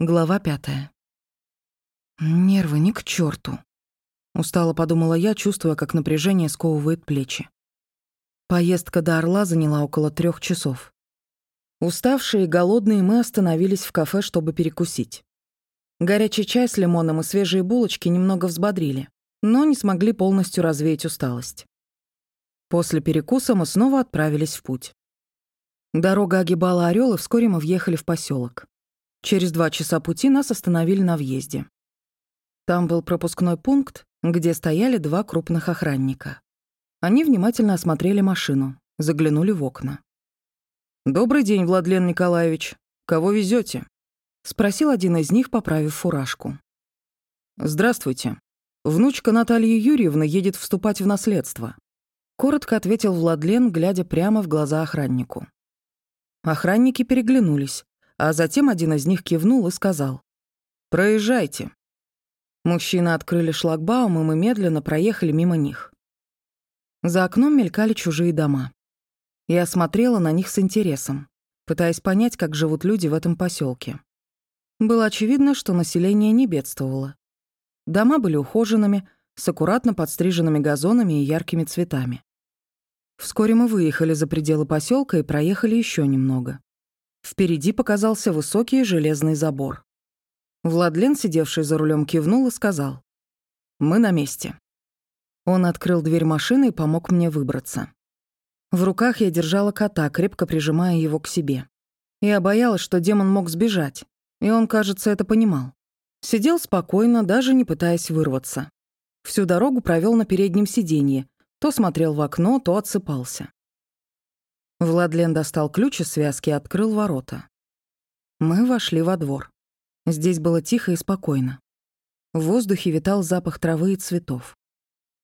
Глава пятая. Нервы ни к черту. Устало подумала я, чувствуя, как напряжение сковывает плечи. Поездка до Орла заняла около трех часов. Уставшие и голодные мы остановились в кафе, чтобы перекусить. Горячий чай с лимоном и свежие булочки немного взбодрили, но не смогли полностью развеять усталость. После перекуса мы снова отправились в путь. Дорога огибала Орёл, и вскоре мы въехали в поселок. Через два часа пути нас остановили на въезде. Там был пропускной пункт, где стояли два крупных охранника. Они внимательно осмотрели машину, заглянули в окна. «Добрый день, Владлен Николаевич. Кого везете? спросил один из них, поправив фуражку. «Здравствуйте. Внучка Натальи Юрьевны едет вступать в наследство», — коротко ответил Владлен, глядя прямо в глаза охраннику. Охранники переглянулись, а затем один из них кивнул и сказал «Проезжайте». Мужчины открыли шлагбаум, и мы медленно проехали мимо них. За окном мелькали чужие дома. Я смотрела на них с интересом, пытаясь понять, как живут люди в этом поселке. Было очевидно, что население не бедствовало. Дома были ухоженными, с аккуратно подстриженными газонами и яркими цветами. Вскоре мы выехали за пределы поселка и проехали еще немного. Впереди показался высокий железный забор. Владлен, сидевший за рулем, кивнул и сказал. «Мы на месте». Он открыл дверь машины и помог мне выбраться. В руках я держала кота, крепко прижимая его к себе. Я боялась, что демон мог сбежать, и он, кажется, это понимал. Сидел спокойно, даже не пытаясь вырваться. Всю дорогу провел на переднем сиденье, то смотрел в окно, то отсыпался. Владлен достал ключ из связки и открыл ворота. Мы вошли во двор. Здесь было тихо и спокойно. В воздухе витал запах травы и цветов.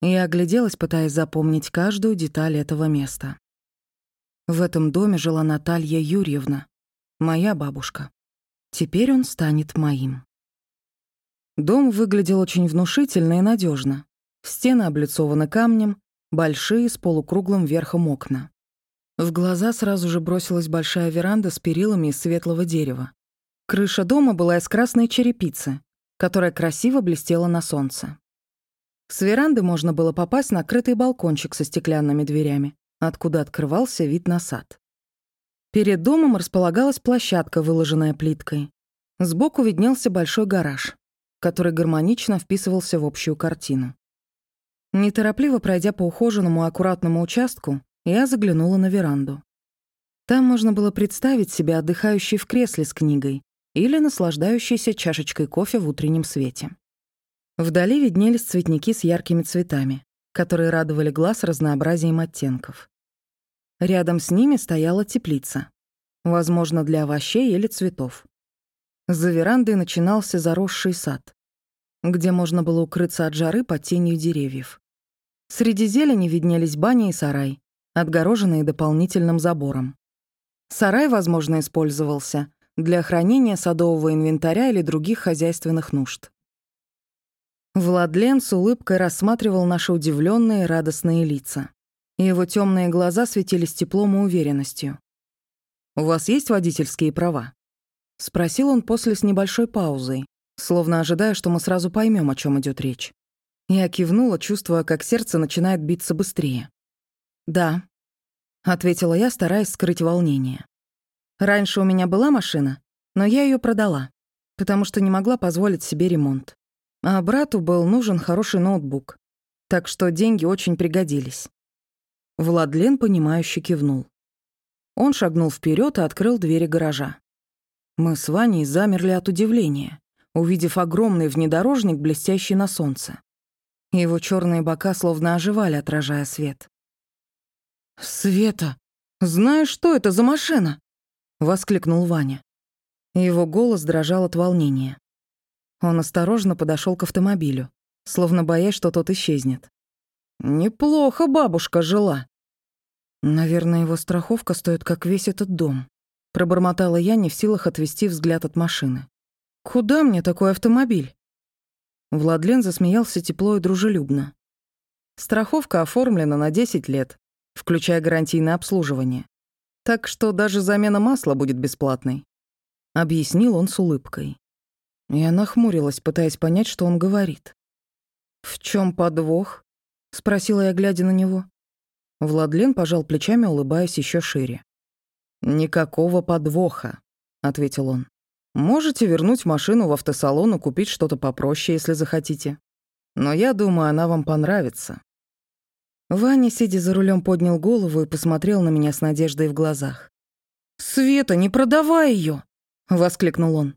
Я огляделась, пытаясь запомнить каждую деталь этого места. В этом доме жила Наталья Юрьевна, моя бабушка. Теперь он станет моим. Дом выглядел очень внушительно и надежно. Стены облицованы камнем, большие с полукруглым верхом окна. В глаза сразу же бросилась большая веранда с перилами из светлого дерева. Крыша дома была из красной черепицы, которая красиво блестела на солнце. С веранды можно было попасть на крытый балкончик со стеклянными дверями, откуда открывался вид на сад. Перед домом располагалась площадка, выложенная плиткой. Сбоку виднелся большой гараж, который гармонично вписывался в общую картину. Неторопливо пройдя по ухоженному аккуратному участку, я заглянула на веранду. Там можно было представить себя отдыхающей в кресле с книгой или наслаждающейся чашечкой кофе в утреннем свете. Вдали виднелись цветники с яркими цветами, которые радовали глаз разнообразием оттенков. Рядом с ними стояла теплица, возможно, для овощей или цветов. За верандой начинался заросший сад, где можно было укрыться от жары под тенью деревьев. Среди зелени виднелись баня и сарай, отгороженные дополнительным забором. Сарай, возможно, использовался для хранения садового инвентаря или других хозяйственных нужд. Владлен с улыбкой рассматривал наши удивленные радостные лица. Его темные глаза светились теплом и уверенностью. «У вас есть водительские права?» — спросил он после с небольшой паузой, словно ожидая, что мы сразу поймем, о чем идет речь. Я кивнула, чувствуя, как сердце начинает биться быстрее. «Да», — ответила я, стараясь скрыть волнение. «Раньше у меня была машина, но я ее продала, потому что не могла позволить себе ремонт. А брату был нужен хороший ноутбук, так что деньги очень пригодились». Владлен, понимающе кивнул. Он шагнул вперед и открыл двери гаража. Мы с Ваней замерли от удивления, увидев огромный внедорожник, блестящий на солнце. Его черные бока словно оживали, отражая свет. «Света, знаешь, что это за машина?» — воскликнул Ваня. Его голос дрожал от волнения. Он осторожно подошел к автомобилю, словно боясь, что тот исчезнет. «Неплохо бабушка жила». «Наверное, его страховка стоит, как весь этот дом», — пробормотала я, не в силах отвести взгляд от машины. «Куда мне такой автомобиль?» Владлен засмеялся тепло и дружелюбно. «Страховка оформлена на 10 лет включая гарантийное обслуживание. Так что даже замена масла будет бесплатной. Объяснил он с улыбкой. Я нахмурилась, пытаясь понять, что он говорит. «В чем подвох?» — спросила я, глядя на него. Владлен пожал плечами, улыбаясь еще шире. «Никакого подвоха», — ответил он. «Можете вернуть машину в автосалон и купить что-то попроще, если захотите. Но я думаю, она вам понравится». Ваня, сидя за рулем, поднял голову и посмотрел на меня с надеждой в глазах. «Света, не продавай ее! воскликнул он.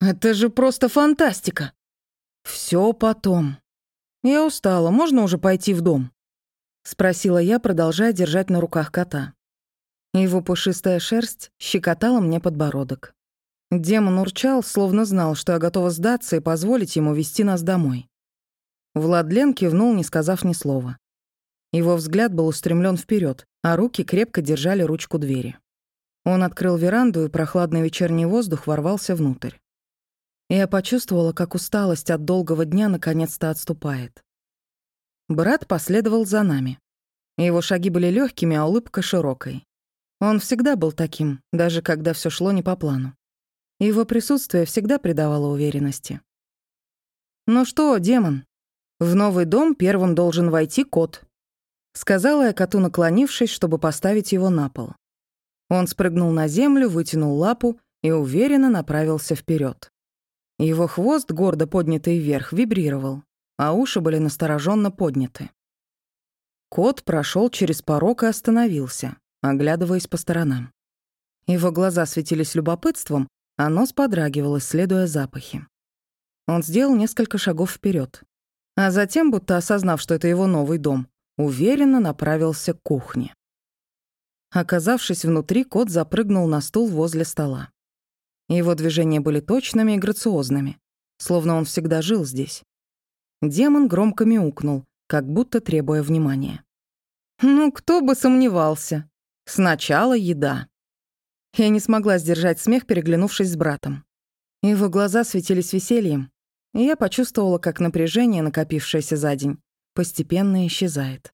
«Это же просто фантастика!» Все потом. Я устала, можно уже пойти в дом?» Спросила я, продолжая держать на руках кота. Его пушистая шерсть щекотала мне подбородок. Демон урчал, словно знал, что я готова сдаться и позволить ему вести нас домой. Владлен кивнул, не сказав ни слова. Его взгляд был устремлен вперед, а руки крепко держали ручку двери. Он открыл веранду, и прохладный вечерний воздух ворвался внутрь. Я почувствовала, как усталость от долгого дня наконец-то отступает. Брат последовал за нами. Его шаги были легкими, а улыбка широкой. Он всегда был таким, даже когда все шло не по плану. Его присутствие всегда придавало уверенности. «Ну что, демон, в новый дом первым должен войти кот», сказала я коту, наклонившись, чтобы поставить его на пол. Он спрыгнул на землю, вытянул лапу и уверенно направился вперед. Его хвост, гордо поднятый вверх, вибрировал, а уши были настороженно подняты. Кот прошел через порог и остановился, оглядываясь по сторонам. Его глаза светились любопытством, а нос подрагивал, исследуя запахи. Он сделал несколько шагов вперед, а затем, будто осознав, что это его новый дом, уверенно направился к кухне. Оказавшись внутри, кот запрыгнул на стул возле стола. Его движения были точными и грациозными, словно он всегда жил здесь. Демон громко мяукнул, как будто требуя внимания. «Ну, кто бы сомневался. Сначала еда». Я не смогла сдержать смех, переглянувшись с братом. Его глаза светились весельем, и я почувствовала, как напряжение, накопившееся за день, постепенно исчезает.